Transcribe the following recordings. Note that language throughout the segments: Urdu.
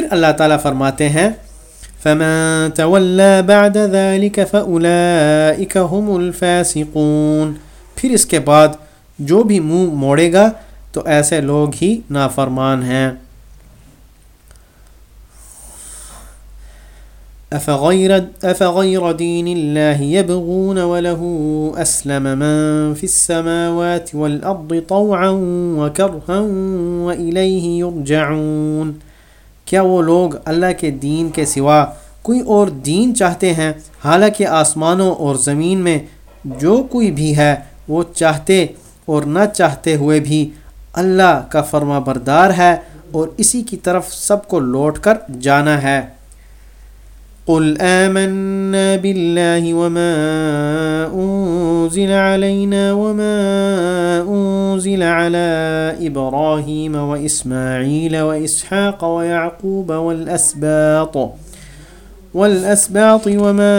پھر اللہ تعالیٰ فرماتے ہیں فمن تولى بعد ذلك فأولئك هم الفاسقون۔ پھر اس کے بعد جو بھی منہ موڑے گا تو ایسے لوگ ہی نافرمان ہیں۔ أفغير, أفغير دين الله يبغون وله أسلم من في السماوات والأرض طوعا وكرها وإليه يرجعون۔ کیا وہ لوگ اللہ کے دین کے سوا کوئی اور دین چاہتے ہیں؟ حالانکہ آسمانوں اور زمین میں جو کوئی بھی ہے، وہ چاہتے اور نہ چاہتے ہوئے بھی اللہ کا فرما بردار ہے اور اسی کی طرف سب کو لوٹ کر جانا ہے۔ قل آمنا بالله وما أنزل علينا وما أنزل على إبراهيم وإسماعيل وإسحاق ويعقوب والأسباط والأسباط وما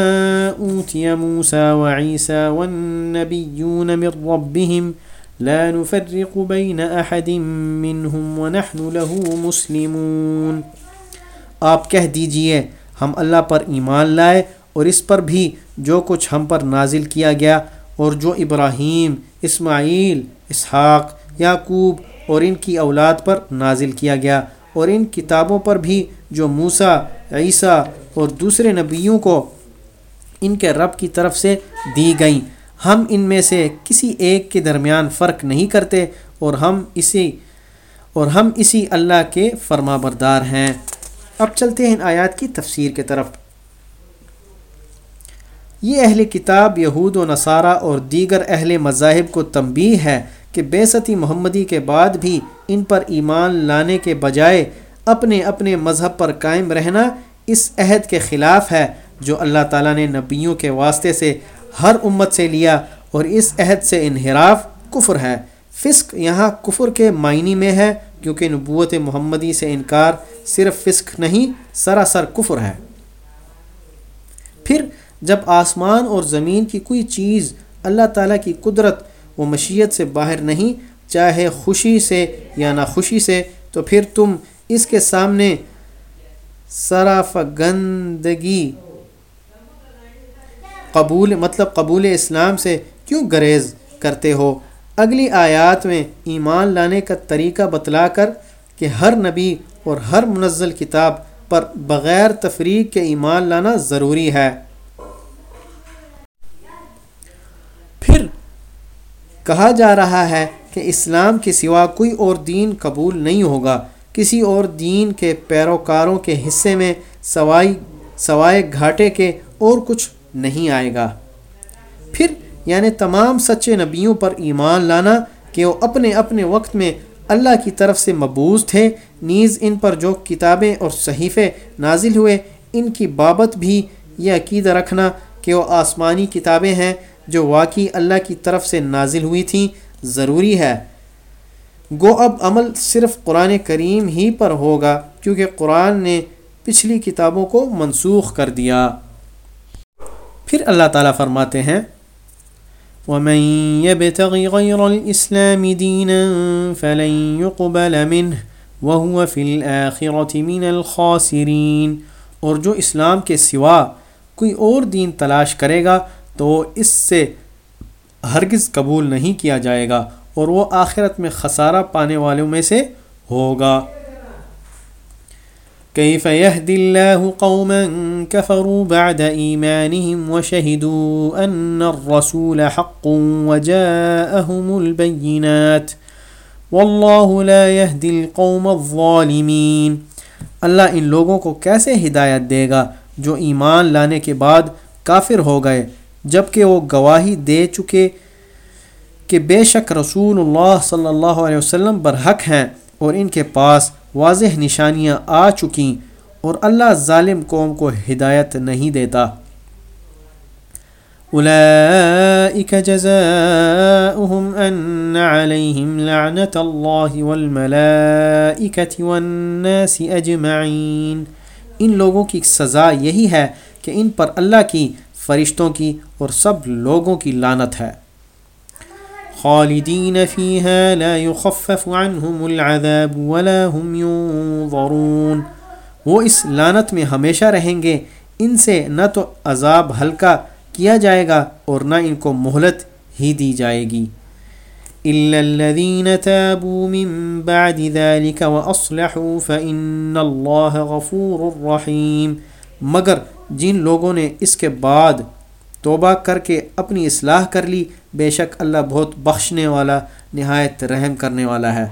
أوتي موسى وعيسى والنبيون من ربهم لا نفرق بين أحد منهم ونحن له مسلمون آپ کہہ دیجیے ہم اللہ پر ایمان لائے اور اس پر بھی جو کچھ ہم پر نازل کیا گیا اور جو ابراہیم، اسماعیل، اسحاق، یعقوب اور ان کی اولاد پر نازل کیا گیا اور ان کتابوں پر بھی جو موسا عیسیٰ اور دوسرے نبیوں کو ان کے رب کی طرف سے دی گئیں۔ ہم ان میں سے کسی ایک کے درمیان فرق نہیں کرتے اور ہم اسی، اور ہم اسی اللہ کے فرما بردار ہیں۔ اب چلتے ہیں ان آیات کی تفسیر کے طرف۔ یہ اہل کتاب یہود و نصارہ اور دیگر اہل مذاہب کو تنبیہ ہے کہ بیستی محمدی کے بعد بھی ان پر ایمان لانے کے بجائے اپنے اپنے مذہب پر قائم رہنا اس عہد کے خلاف ہے جو اللہ تعالیٰ نے نبیوں کے واسطے سے ہر امت سے لیا اور اس عہد سے انحراف کفر ہے۔ فسق یہاں کفر کے معنی میں ہے کیونکہ نبوت محمدی سے انکار صرف فسق نہیں، سراسر کفر ہے۔ پھر جب آسمان اور زمین کی کوئی چیز اللہ تعالیٰ کی قدرت و مشیت سے باہر نہیں، چاہے خوشی سے یا ناخوشی سے، تو پھر تم اس کے سامنے صراف گندگی قبول مطلب قبول اسلام سے کیوں گریز کرتے ہو؟ اگلی آیات میں ایمان لانے کا طریقہ بتلا کر کہ ہر نبی اور ہر منزل کتاب پر بغیر تفریق کے ایمان لانا ضروری ہے۔ پھر کہا جا رہا ہے کہ اسلام کے سوا کوئی اور دین قبول نہیں ہوگا۔ کسی اور دین کے پیروکاروں کے حصے میں سوائی سوائے گھاٹے کے اور کچھ نہیں آئے گا۔ پھر یعنی تمام سچے نبیوں پر ایمان لانا کہ وہ اپنے اپنے وقت میں اللہ کی طرف سے مبوض تھے، نیز ان پر جو کتابیں اور صحیفے نازل ہوئے، ان کی بابت بھی یہ عقیدہ رکھنا کہ وہ آسمانی کتابیں ہیں جو واقعی اللہ کی طرف سے نازل ہوئی تھیں، ضروری ہے۔ گو اب عمل صرف قرآن کریم ہی پر ہوگا، کیونکہ قرآن نے پچھلی کتابوں کو منسوخ کر دیا۔ پھر اللہ تعالیٰ فرماتے ہیں ومن يبتغ غير الإسلام دينا فلن يقبل منه وهو في الآخرة من الخاسرين۔ اور جو اسلام کے سوا کوئی اور دین تلاش کرے گا تو اس سے ہرگز قبول نہیں کیا جائے گا اور وہ آخرت میں خسارہ پانے والوں میں سے ہوگا۔ كيف يهدي الله قوما كفروا بعد إيمانهم وشهدوا أن الرسول حق وجاءهم البينات والله لا يهدي القوم الظالمين۔ اللہ ان لوگوں کو کیسے ہدایت دے گا جو ایمان لانے کے بعد کافر ہو گئے جبکہ وہ گواہی دے چکے کہ بے شک رسول اللہ صلی اللہ علیہ وسلم برحق ہیں اور ان کے پاس واضح نشانیاں آ چکیں اور اللہ ظالم قوم کو ہدایت نہیں دیتا۔ اولئیک جزاؤہم ان علیہم لعنت اللہ والملائکت والناس اجمعین۔ ان لوگوں کی سزا یہی ہے کہ ان پر اللہ کی فرشتوں کی اور سب لوگوں کی لانت ہے۔ خالدین لا يخفف عنهم العذاب ولا هم ينظرون۔ وہ اس لانت میں ہمیشہ رہیں گے۔ ان سے نہ تو عذاب ہلکا کیا جائے گا اور نہ ان کو مہلت ہی دی جائے گی۔ إلا الذين تابوا من بعد ذلك وأصلحوا فإن الله غفور رحيم۔ مگر جن لوگوں نے اس کے بعد توبہ کر کے اپنی اصلاح کر لی بے شک اللہ بہت بخشنے والا، نہایت رحم کرنے والا ہے۔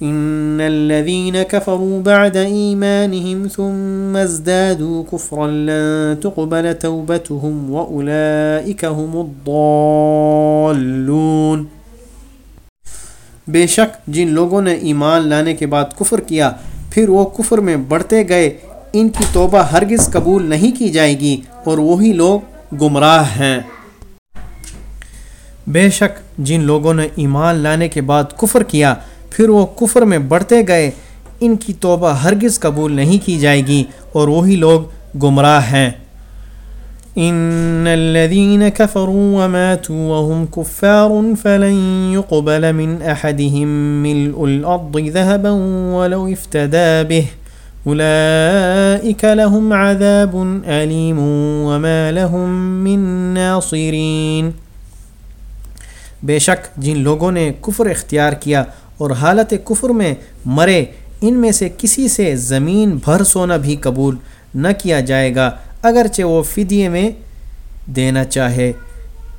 ان الذين كفروا بعد ايمانهم ثم ازدادوا كفرا لن تقبل توبتهم واولئك هم الضالون۔ بے شک جن لوگوں نے ایمان لانے کے بعد کفر کیا، پھر وہ کفر میں بڑھتے گئے۔ ان کی توبہ ہرگز قبول نہیں کی جائے گی اور وہی لوگ گمراہ ہیں۔ بے شک جن لوگوں نے ایمان لانے کے بعد کفر کیا، پھر وہ کفر میں بڑھتے گئے۔ ان کی توبہ ہرگز قبول نہیں کی جائے گی اور وہی لوگ گمراہ ہیں۔ ان الذين كفروا وماتوا وهم كفار فلن يقبل من احدهم ملء الارض ذهبا ولو افتدى به اولئك لهم عذاب اليم وما لهم من ناصرين بے شک جن لوگوں نے کفر اختیار کیا اور حالت کفر میں مرے، ان میں سے کسی سے زمین بھر سونا بھی قبول نہ کیا جائے گا، اگرچہ وہ فدیے میں دینا چاہے۔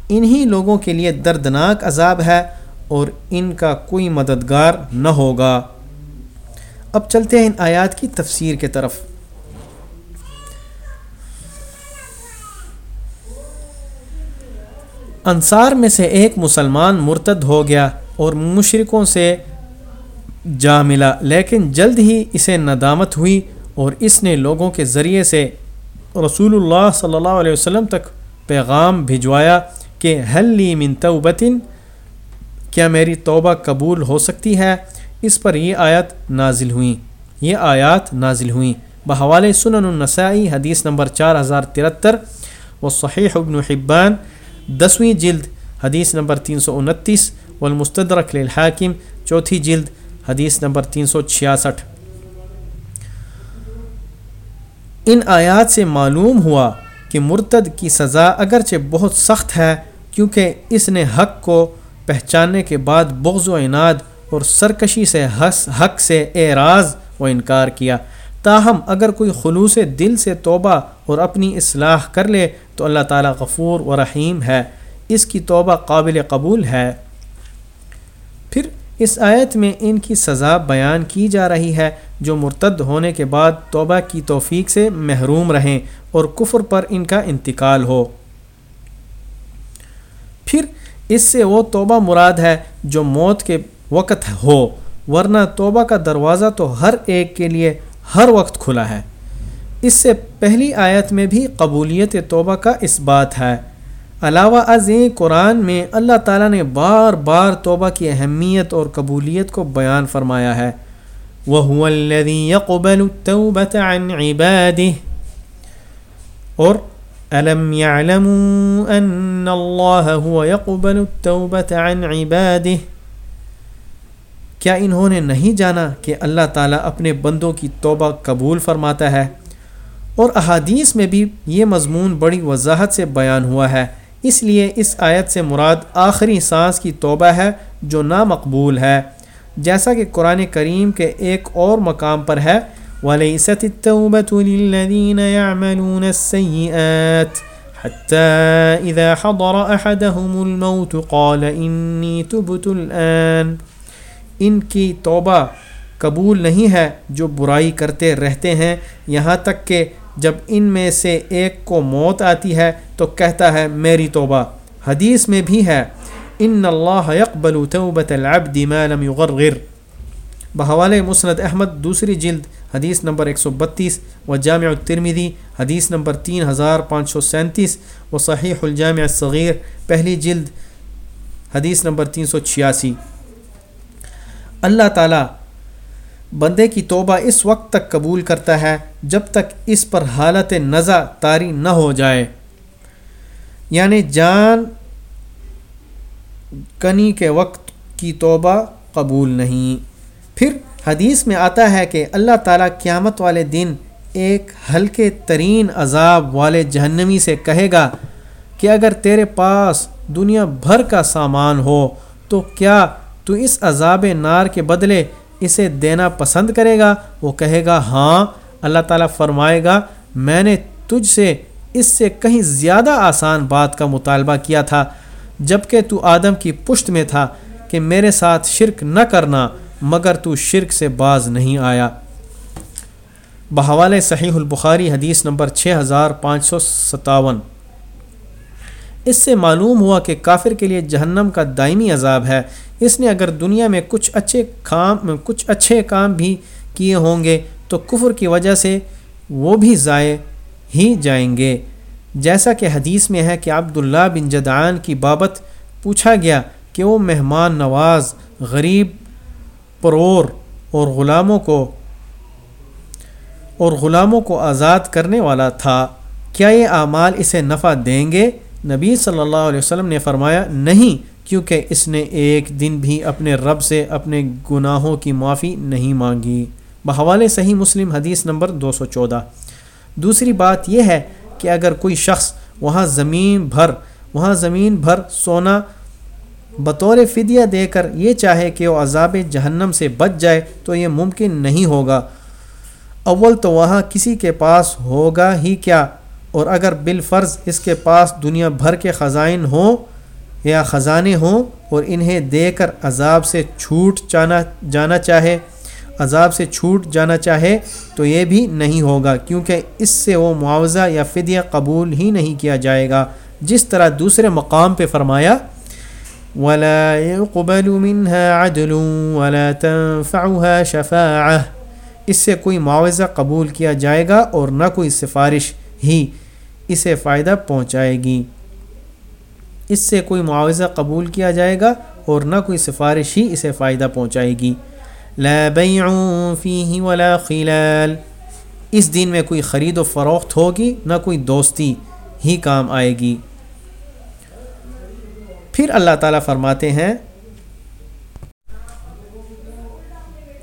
انہی لوگوں کے لیے دردناک عذاب ہے اور ان کا کوئی مددگار نہ ہوگا۔ اب چلتے ہیں ان آیات کی تفسیر کے طرف۔ انصار میں سے ایک مسلمان مرتد ہو گیا اور مشرقوں سے جا ملا، لیکن جلد ہی اسے ندامت ہوئی اور اس نے لوگوں کے ذریعے سے رسول اللہ صلی اللہ علیہ وسلم تک پیغام بھجوایا کہ حل لی من توبتن؟ کیا میری توبہ قبول ہو سکتی ہے؟ اس پر یہ آیت نازل ہوئیں یہ آیات نازل ہوئیں بحوال سنن النسائی، حدیث نمبر چار ہزار ترہتر، و صحیح ابن حبان دسویں جلد، حدیث نمبر تین سو انتیس، والمستدرک للحاکم، چوتھی جلد، حدیث نمبر تین سو چھیاسٹھ۔ ان آیات سے معلوم ہوا کہ مرتد کی سزا اگرچہ بہت سخت ہے، کیونکہ اس نے حق کو پہچاننے کے بعد بغض و اناد اور سرکشی سے حق سے اعراض و انکار کیا۔ تاہم اگر کوئی خلوص دل سے توبہ اور اپنی اصلاح کر لے تو اللہ تعالیٰ غفور و رحیم ہے۔ اس کی توبہ قابل قبول ہے۔ پھر اس آیت میں ان کی سزا بیان کی جا رہی ہے، جو مرتد ہونے کے بعد توبہ کی توفیق سے محروم رہیں اور کفر پر ان کا انتقال ہو۔ پھر اس سے وہ توبہ مراد ہے جو موت کے وقت ہو، ورنہ توبہ کا دروازہ تو ہر ایک کے لیے ہر وقت کھلا ہے۔ اس سے پہلی آیت میں بھی قبولیت توبہ کا اس بات ہے۔ علاوہ ازیں قرآن میں اللہ تعالیٰ نے بار بار توبہ کی اہمیت اور قبولیت کو بیان فرمایا ہے۔ وهو الذي يقبل التوبة عن عباده۔ اور ألم يعلموا أن الله هو يقبل التوبة عن عباده؟ کیا انہوں نے نہیں جانا کہ اللہ تعالیٰ اپنے بندوں کی توبہ قبول فرماتا ہے؟ اور احادیث میں بھی یہ مضمون بڑی وضاحت سے بیان ہوا ہے۔ اس لیے اس آیت سے مراد آخری سانس کی توبہ ہے جو نامقبول ہے۔ جیسا کہ قرآن کریم کے ایک اور مقام پر ہے، وَلَيْسَتِ التَّوْبَةُ لِلَّذِينَ يَعْمَلُونَ السَّيِّئَاتِ حَتَّى إِذَا حَضَرَ أَحَدَهُمُ الْمَوْتُ قَالَ إِنِّي تُبْتُ الْآنِ ان کی توبہ قبول نہیں ہے جو برائی کرتے رہتے ہیں، یہاں تک کہ جب ان میں سے ایک کو موت آتی ہے تو کہتا ہے، میری توبہ حدیث میں بھی ہے، ان اللہ يقبل توبت العبد ما لم يغرغر بحوال مسند احمد، دوسری جلد، حدیث نمبر 132 و جامع الترمیدی حدیث نمبر 3537 و صحیح الجامع الصغیر، پہلی جلد، حدیث نمبر 386 اللہ تعالی بندے کی توبہ اس وقت تک قبول کرتا ہے جب تک اس پر حالت نزا طاری نہ ہو جائے۔ یعنی جان کنی کے وقت کی توبہ قبول نہیں۔ پھر حدیث میں آتا ہے کہ اللہ تعالیٰ قیامت والے دن ایک ہلکے ترین عذاب والے جہنمی سے کہے گا کہ اگر تیرے پاس دنیا بھر کا سامان ہو تو کیا تو اس عذاب نار کے بدلے اسے دینا پسند کرے گا۔ وہ کہے گا ہاں اللہ تعالیٰ فرمائے گا، میں نے تجھ سے اس سے کہیں زیادہ آسان بات کا مطالبہ کیا تھا جبکہ تو آدم کی پشت میں تھا کہ میرے ساتھ شرک نہ کرنا، مگر تو شرک سے باز نہیں آیا۔ بحوال صحیح البخاری حدیث نمبر 6557 اس سے معلوم ہوا کہ کافر کے لیے جہنم کا دائمی عذاب ہے۔ اس نے اگر دنیا میں کچھ اچھے کام، کچھ اچھے کام بھی کیے ہوں گے، تو کفر کی وجہ سے وہ بھی ضائع ہی جائیں گے۔ جیسا کہ حدیث میں ہے کہ عبداللہ بن جدعان کی بابت پوچھا گیا کہ وہ مہمان نواز، غریب، پرور اور غلاموں کو، اور غلاموں کو آزاد کرنے والا تھا، کیا یہ اعمال اسے نفع دیں گے؟ نبی صلی اللہ علیہ وسلم نے فرمایا، نہیں، کیونکہ اس نے ایک دن بھی اپنے رب سے اپنے گناہوں کی معافی نہیں مانگی۔ بحوالے صحیح مسلم حدیث نمبر دو سو چودہ۔ دوسری بات یہ ہے کہ اگر کوئی شخص وہاں زمین بھر، وہاں زمین بھر سونا بطور فدیہ دے کر یہ چاہے کہ وہ عذاب جہنم سے بچ جائے، تو یہ ممکن نہیں ہوگا۔ اول تو وہاں کسی کے پاس ہوگا ہی کیا؟ اور اگر بالفرض اس کے پاس دنیا بھر کے خزائن ہوں یا خزانے ہوں اور انہیں دے کر عذاب سے چھوٹ جانا جانا چاہے، عذاب سے چھوٹ جانا چاہے، تو یہ بھی نہیں ہوگا، کیونکہ اس سے وہ معاوضہ یا فدیہ قبول ہی نہیں کیا جائے گا۔ جس طرح دوسرے مقام پہ فرمایا، ولا يقبل منها عدل ولا تنفعها شفاعة۔ اس سے کوئی معاوضہ قبول کیا جائے گا اور نہ کوئی سفارش ہی اسے فائدہ پہنچائے گی۔ اس سے کوئی معاوضہ قبول کیا جائے گا اور نہ کوئی سفارش ہی اسے فائدہ پہنچائے گی۔ لا بیع فیہ ولا خلال۔ اس دن میں کوئی خرید و فروخت ہوگی، نہ کوئی دوستی ہی کام آئے گی۔ پھر اللہ تعالیٰ فرماتے ہیں،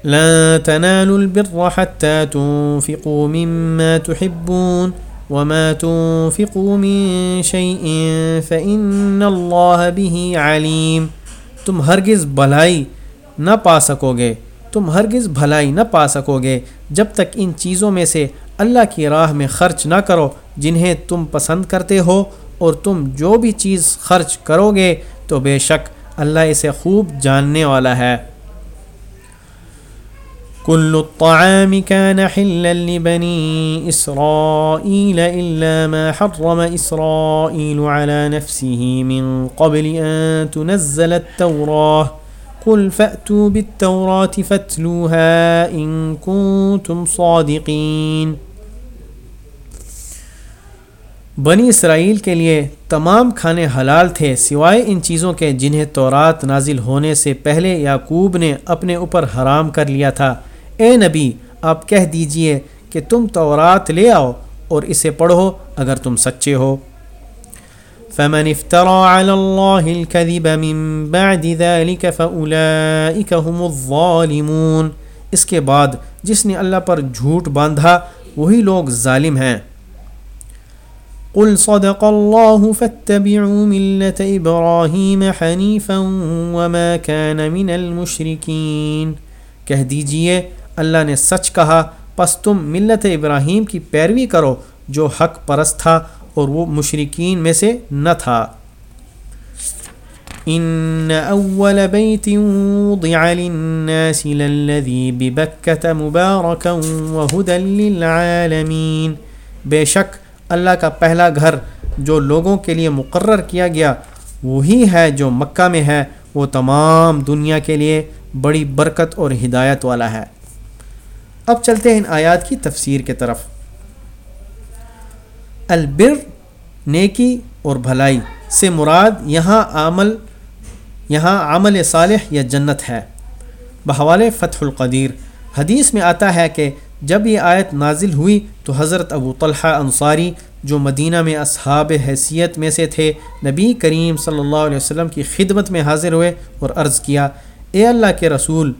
لا تنالوا البر حتى تنفقوا مما تحبون۔ وما تنفقوا من شيء فإن الله به عليم تم ہرگز بھلائی نہ پا سکو گے، تم ہرگز بھلائی نہ پا سکو گے جب تک ان چیزوں میں سے اللہ کی راہ میں خرچ نہ کرو جنہیں تم پسند کرتے ہو اور تم جو بھی چیز خرچ کرو گے تو بے شک اللہ اسے خوب جاننے والا ہے۔ كل الطعام كان حلا لبني إسرائيل إلا ما حرم إسرائيل على نفسه من قبل أن تنزل التوراة. قل فأتوا بالتوراة فاتلوها إن كنتم صادقين. بنی اسرائیل کے لیے تمام کھانے حلال تھے سوائے ان چیزوں کے جنہیں تورات نازل ہونے سے پہلے یعقوب نے اپنے اوپر حرام کر لیا تھا۔ اے نبی، آپ کہہ دیجیے کہ تم تورات لے آؤ اور اسے پڑھو اگر تم سچے ہو۔ فمن افترى على الله الكذب من بعد ذلك فأولئك هم الظالمون۔ اس کے بعد جس نے اللہ پر جھوٹ باندھا، وہی لوگ ظالم ہیں۔ قل صدق الله فاتبعوا ملة إبراهيم حنيفا وما كان من المشركين۔ کہہ دیجیے اللہ نے سچ کہا، پس تم ملت ابراہیم کی پیروی کرو، جو حق پرست تھا اور وہ مشرقین میں سے نہ تھا۔ ان اول بیت وضع للناس للذی ببکت مبارکا وہدا للعالمین۔ بے شک اللہ کا پہلا گھر جو لوگوں کے لیے مقرر کیا گیا، وہی ہے جو مکہ میں ہے۔ وہ تمام دنیا کے لیے بڑی برکت اور ہدایت والا ہے۔ اب چلتے ہیں ان آیات کی تفسیر کے طرف۔ البر، نیکی اور بھلائی سے مراد یہاں عمل یہاں عمل صالح یا جنت ہے۔ بحوال فتح القدیر، حدیث میں آتا ہے کہ جب یہ آیت نازل ہوئی تو حضرت ابو طلحہ انصاری، جو مدینہ میں اصحاب حیثیت میں سے تھے، نبی کریم صلی اللہ علیہ وسلم کی خدمت میں حاضر ہوئے اور عرض کیا، اے اللہ کے رسول،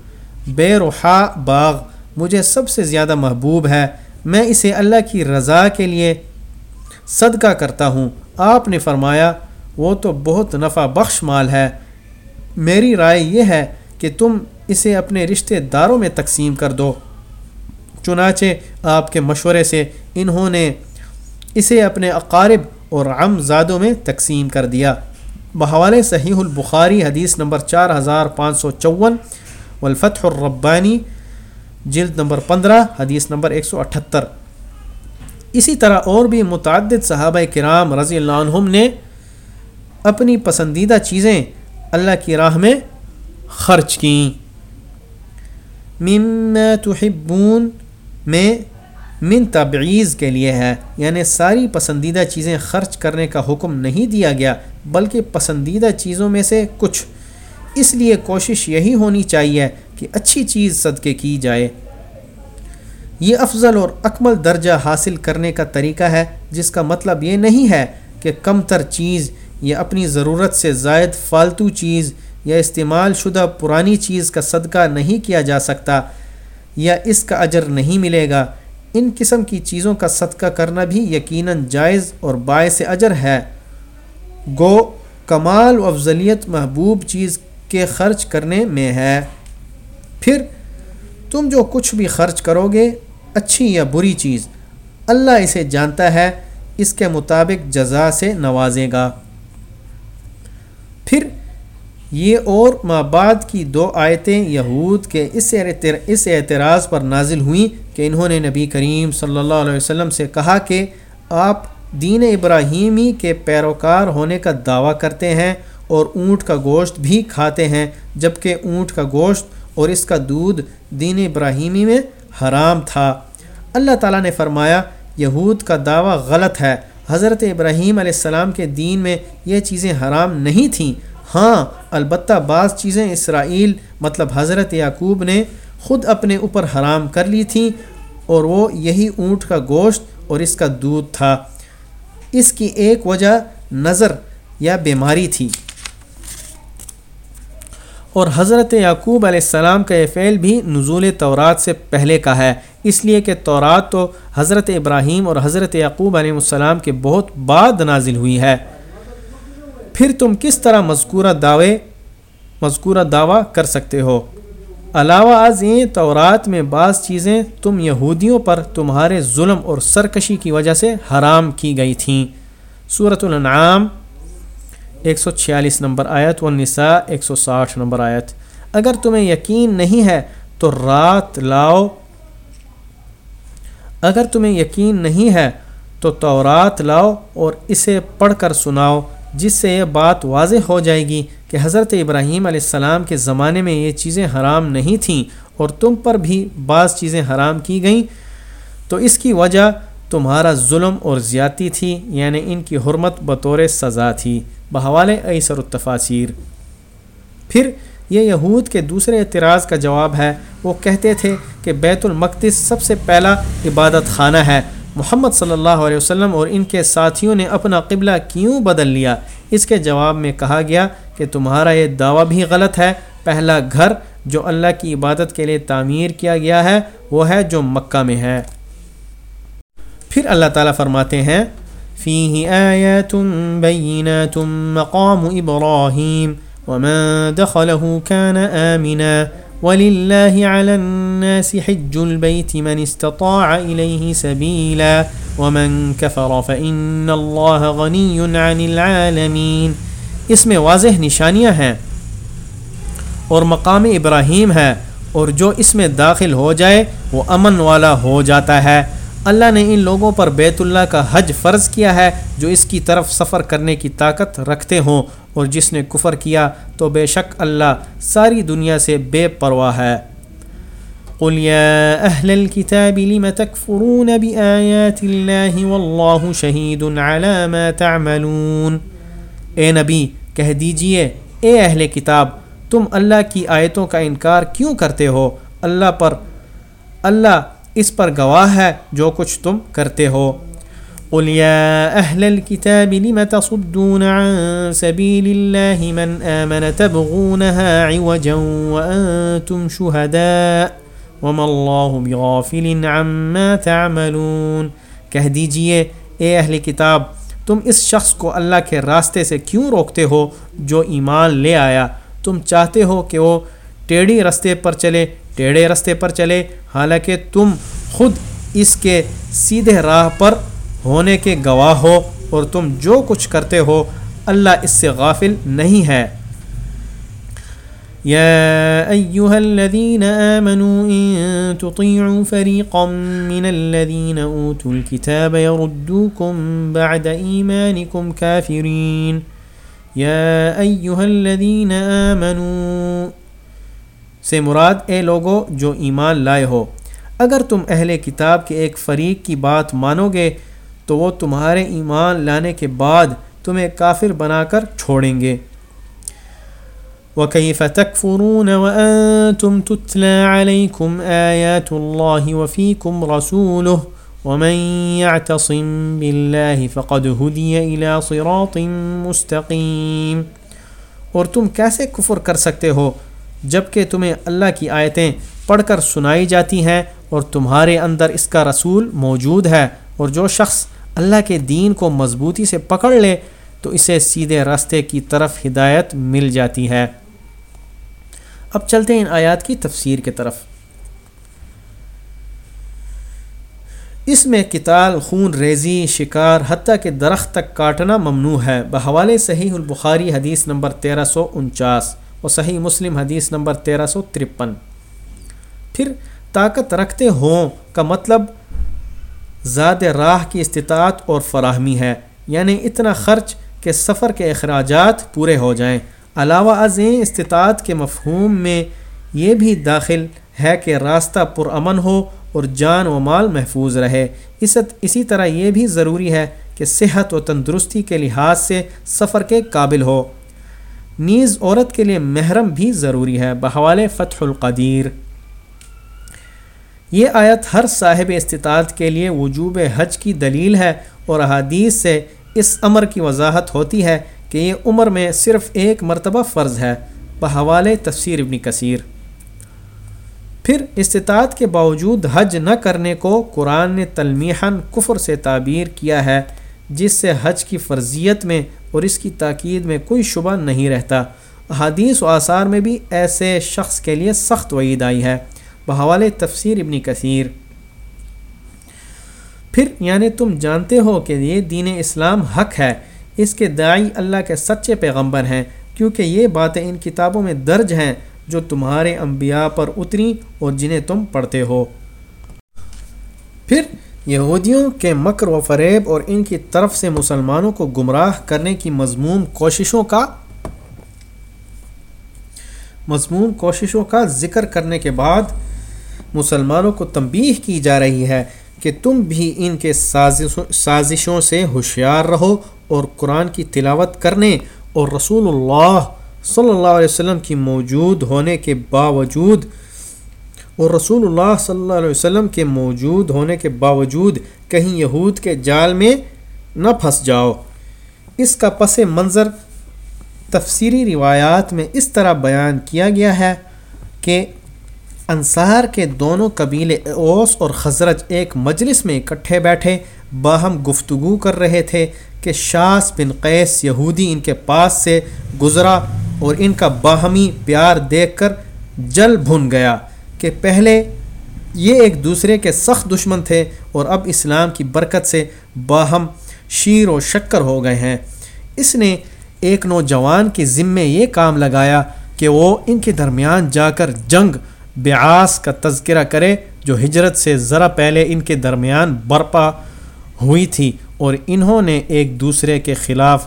بے رحا باغ مجھے سب سے زیادہ محبوب ہے، میں اسے اللہ کی رضا کے لیے صدقہ کرتا ہوں۔ آپ نے فرمایا، وہ تو بہت نفع بخش مال ہے۔ میری رائے یہ ہے کہ تم اسے اپنے رشتہ داروں میں تقسیم کر دو۔ چنانچہ آپ کے مشورے سے انہوں نے اسے اپنے اقارب اور عم زادوں میں تقسیم کر دیا۔ بحوالِ صحیح البخاری حدیث نمبر چار ہزار پانچ سو چون، والفتح الربانی جلد نمبر پندرہ، حدیث نمبر ایک سو اٹھتر۔ اسی طرح اور بھی متعدد صحابہ کرام رضی اللہ عنہم نے اپنی پسندیدہ چیزیں اللہ کی راہ میں خرچ کیں۔ مما تحبون میں من تبعیض کے لیے ہے یعنی ساری پسندیدہ چیزیں خرچ کرنے کا حکم نہیں دیا گیا، بلکہ پسندیدہ چیزوں میں سے کچھ۔ اس لیے کوشش یہی ہونی چاہیے کہ اچھی چیز صدقے کی جائے۔ یہ افضل اور اکمل درجہ حاصل کرنے کا طریقہ ہے، جس کا مطلب یہ نہیں ہے کہ کم تر چیز یا اپنی ضرورت سے زائد فالتو چیز یا استعمال شدہ پرانی چیز کا صدقہ نہیں کیا جا سکتا یا اس کا اجر نہیں ملے گا۔ ان قسم کی چیزوں کا صدقہ کرنا بھی یقیناً جائز اور باعث اجر ہے۔ گو، کمال و افضلیت محبوب چیز کے خرچ کرنے میں ہے۔ پھر تم جو کچھ بھی خرچ کرو گے، اچھی یا بری چیز، اللہ اسے جانتا ہے، اس کے مطابق جزا سے نوازے گا۔ پھر یہ اور ماں بعد کی دو آیتیں یہود کے اس اس اعتراض پر نازل ہوئیں کہ انہوں نے نبی کریم صلی اللہ علیہ وسلم سے کہا کہ آپ دین ابراہیمی کے پیروکار ہونے کا دعویٰ کرتے ہیں اور اونٹ کا گوشت بھی کھاتے ہیں، جبکہ اونٹ کا گوشت اور اس کا دودھ دین ابراہیمی میں حرام تھا۔ اللہ تعالیٰ نے فرمایا، یہود کا دعویٰ غلط ہے۔ حضرت ابراہیم علیہ السلام کے دین میں یہ چیزیں حرام نہیں تھیں۔ ہاں البتہ بعض چیزیں اسرائیل مطلب حضرت یعقوب نے خود اپنے اوپر حرام کر لی تھیں اور وہ یہی اونٹ کا گوشت اور اس کا دودھ تھا۔ اس کی ایک وجہ نظر یا بیماری تھی۔ اور حضرت یعقوب علیہ السلام کا یہ فعل بھی نزول تورات سے پہلے کا ہے۔ اس لیے کہ تورات تو حضرت ابراہیم اور حضرت یعقوب علیہ السلام کے بہت بعد نازل ہوئی ہے۔ پھر تم کس طرح مذکورہ دعوے مذکورہ دعویٰ کر سکتے ہو؟ علاوہ ازیں تورات میں بعض چیزیں تم یہودیوں پر تمہارے ظلم اور سرکشی کی وجہ سے حرام کی گئی تھیں۔ صورت الانعام ایک سو چھیالیس نمبر آیت و نساء ایک سو ساٹھ نمبر آیت۔ اگر تمہیں یقین نہیں ہے تو رات لاؤ۔ اگر تمہیں یقین نہیں ہے تو تورات لاؤ اور اسے پڑھ کر سناؤ، جس سے یہ بات واضح ہو جائے گی کہ حضرت ابراہیم علیہ السلام کے زمانے میں یہ چیزیں حرام نہیں تھیں اور تم پر بھی بعض چیزیں حرام کی گئیں۔ تو اس کی وجہ تمہارا ظلم اور زیادتی تھی یعنی ان کی حرمت بطور سزا تھی۔ بحوالِ ایسر التفاصیر پھر یہ یہود کے دوسرے اعتراض کا جواب ہے، وہ کہتے تھے کہ بیت المقدس سب سے پہلا عبادت خانہ ہے۔ محمد صلی اللہ علیہ وسلم اور ان کے ساتھیوں نے اپنا قبلہ کیوں بدل لیا؟ اس کے جواب میں کہا گیا کہ تمہارا یہ دعویٰ بھی غلط ہے۔ پہلا گھر جو اللہ کی عبادت کے لیے تعمیر کیا گیا ہے، وہ ہے جو مکہ میں ہے۔ پھر اللہ تعالیٰ فرماتے ہیں فيه آيات بينات مقام إبراهيم ومن دخله كان آمنا ولله على الناس حج البيت من استطاع إليه سبيلا ومن كفر فإن الله غني عن العالمين اس میں واضح نشانیاں ہیں اور مقام ابراہیم ہے اور جو اس میں داخل ہو جائے وہ امن والا ہو جاتا ہے اللہ نے ان لوگوں پر بیت اللہ کا حج فرض کیا ہے جو اس کی طرف سفر کرنے کی طاقت رکھتے ہوں اور جس نے کفر کیا تو بے شک اللہ ساری دنیا سے بے پرواہ ہے۔ قل يا اهل الكتاب لم تكفرون بآيات الله والله شهيد على ما تعملون۔ اے نبی، کہہ دیجیے، اے اہل کتاب، تم اللہ کی آیتوں کا انکار کیوں کرتے ہو؟ اللہ پر، اللہ اس پر گواہ ہے جو کچھ تم کرتے ہو۔ قل يا أهل الكتاب لم تصدون عن سبيل الله من آمن تبغونها عوجا وأنتم شهداء وما الله بغافل عما تعملون۔ کہہ دیجیے، اے اہل کتاب، تم اس شخص کو اللہ کے راستے سے کیوں روکتے ہو جو ایمان لے آیا؟ تم چاہتے ہو کہ وہ ٹیڑھی رستے پر چلے ٹیڑھے رستے پر چلے۔ حالانکہ تم خود اس کے سیدھے راہ پر ہونے کے گواہ ہو اور تم جو کچھ کرتے ہو، اللہ اس سے غافل نہیں ہے۔ يا أيها الذين آمنوا إن تطيعوا فريقا من الذين أوتوا الكتاب يردوكم بعد إيمانكم كافرين يا أيها الذين آمنوا سے مراد اے لوگو جو ایمان لائے ہو۔ اگر تم اہل کتاب کے ایک فریق کی بات مانو گے، تو وہ تمہارے ایمان لانے کے بعد تمہیں کافر بنا کر چھوڑیں گے۔ وَكَيْفَ تَكْفُرُونَ وَأَنْتُمْ تُتْلَى عَلَيْكُمْ آيَاتُ اللَّهِ وَفِيكُمْ رَسُولُهُ وَمَنْ يَعْتَصِمْ بِاللَّهِ فَقَدْ هُدِيَ إِلَى صِرَاطٍ مُسْتَقِيمٍ۔ اور تم کیسے کفر کر سکتے ہو؟ جبکہ تمہیں اللہ کی آیتیں پڑھ کر سنائی جاتی ہیں اور تمہارے اندر اس کا رسول موجود ہے اور جو شخص اللہ کے دین کو مضبوطی سے پکڑ لے، تو اسے سیدھے راستے کی طرف ہدایت مل جاتی ہے۔ اب چلتے ہیں ان آیات کی تفسیر کے طرف۔ اس میں کتال خون ریزی، شکار حتیٰ کہ درخت تک کاٹنا ممنوع ہے۔ بحوالے صحیح البخاری حدیث نمبر تیرہ سو انچاس۔ اور صحیح مسلم حدیث نمبر تیرہ سو ترپن۔ پھر طاقت رکھتے ہوں کا مطلب زاد راہ کی استطاعت اور فراہمی ہے یعنی اتنا خرچ کہ سفر کے اخراجات پورے ہو جائیں۔ علاوہ ازیں استطاعت کے مفہوم میں یہ بھی داخل ہے کہ راستہ پرامن ہو اور جان و مال محفوظ رہے۔ اس اسی طرح یہ بھی ضروری ہے کہ صحت و تندرستی کے لحاظ سے سفر کے قابل ہو۔ نیز عورت کے لیے محرم بھی ضروری ہے۔ بحوال فتح القدیر۔ یہ آیت ہر صاحب استطاعت کے لیے وجوب حج کی دلیل ہے اور احادیث سے اس عمر کی وضاحت ہوتی ہے کہ یہ عمر میں صرف ایک مرتبہ فرض ہے۔ بحوال تفسیر ابن کثیر۔ پھر استطاعت کے باوجود حج نہ کرنے کو قرآن نے تلمیحاً کفر سے تعبیر کیا ہے، جس سے حج کی فرضیت میں اور اس کی تاکید میں کوئی شبہ نہیں رہتا۔ حدیث و آثار میں بھی ایسے شخص کے لیے سخت وعید آئی ہے۔ بحوال تفسیر ابن کثیر۔ پھر یعنی تم جانتے ہو کہ یہ دین اسلام حق ہے۔ اس کے دائی اللہ کے سچے پیغمبر ہیں، کیونکہ یہ باتیں ان کتابوں میں درج ہیں جو تمہارے انبیاء پر اتری اور جنہیں تم پڑھتے ہو۔ پھر یہودیوں کے مکر و فریب اور ان کی طرف سے مسلمانوں کو گمراہ کرنے کی مضمون کوششوں کا مضمون کوششوں کا ذکر کرنے کے بعد مسلمانوں کو تنبیہ کی جا رہی ہے کہ تم بھی ان کے سازشوں سے ہوشیار رہو اور قرآن کی تلاوت کرنے اور رسول اللہ صلی اللہ علیہ وسلم کی موجود ہونے کے باوجود اور رسول اللہ صلی اللہ علیہ وسلم کے موجود ہونے کے باوجود کہیں یہود کے جال میں نہ پھنس جاؤ۔ اس کا پس منظر تفسیری روایات میں اس طرح بیان کیا گیا ہے کہ انصار کے دونوں قبیلے اوس اور خزرج ایک مجلس میں اکٹھے بیٹھے باہم گفتگو کر رہے تھے کہ شاس بن قیس یہودی ان کے پاس سے گزرا اور ان کا باہمی پیار دیکھ کر جل بھن گیا۔ کہ پہلے یہ ایک دوسرے کے سخت دشمن تھے اور اب اسلام کی برکت سے باہم شیر و شکر ہو گئے ہیں۔ اس نے ایک نوجوان کے ذمے یہ کام لگایا کہ وہ ان کے درمیان جا کر جنگ بیاس کا تذکرہ کرے جو ہجرت سے ذرا پہلے ان کے درمیان برپا ہوئی تھی اور انہوں نے ایک دوسرے کے خلاف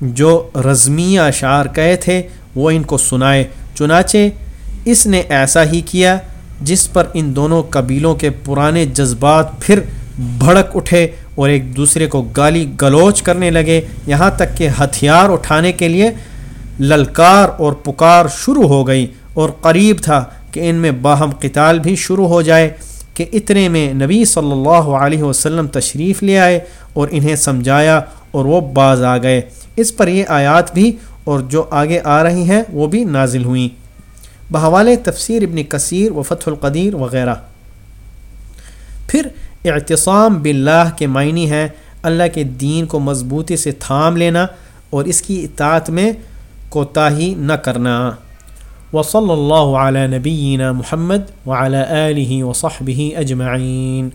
جو رزمیہ اشعار کہے تھے وہ ان کو سنائے۔ چنانچہ اس نے ایسا ہی کیا جس پر ان دونوں قبیلوں کے پرانے جذبات پھر بھڑک اٹھے اور ایک دوسرے کو گالی گلوچ کرنے لگے۔ یہاں تک کہ ہتھیار اٹھانے کے لیے للکار اور پکار شروع ہو گئی اور قریب تھا کہ ان میں باہم قتال بھی شروع ہو جائے کہ اتنے میں نبی صلی اللہ علیہ وسلم تشریف لے آئے اور انہیں سمجھایا اور وہ باز آ گئے۔ اس پر یہ آیات بھی اور جو آگے آ رہی ہیں وہ بھی نازل ہوئیں۔ بحوالِ تفسیر ابن کثیر و فتح القدیر وغیرہ۔ پھر اعتصام باللہ کے معنی ہیں اللہ کے دین کو مضبوطی سے تھام لینا اور اس کی اطاعت میں کوتاہی نہ کرنا۔ وصلی اللہ علیہ نبینا محمد وعلی آلہ وصحبہ اجمعین۔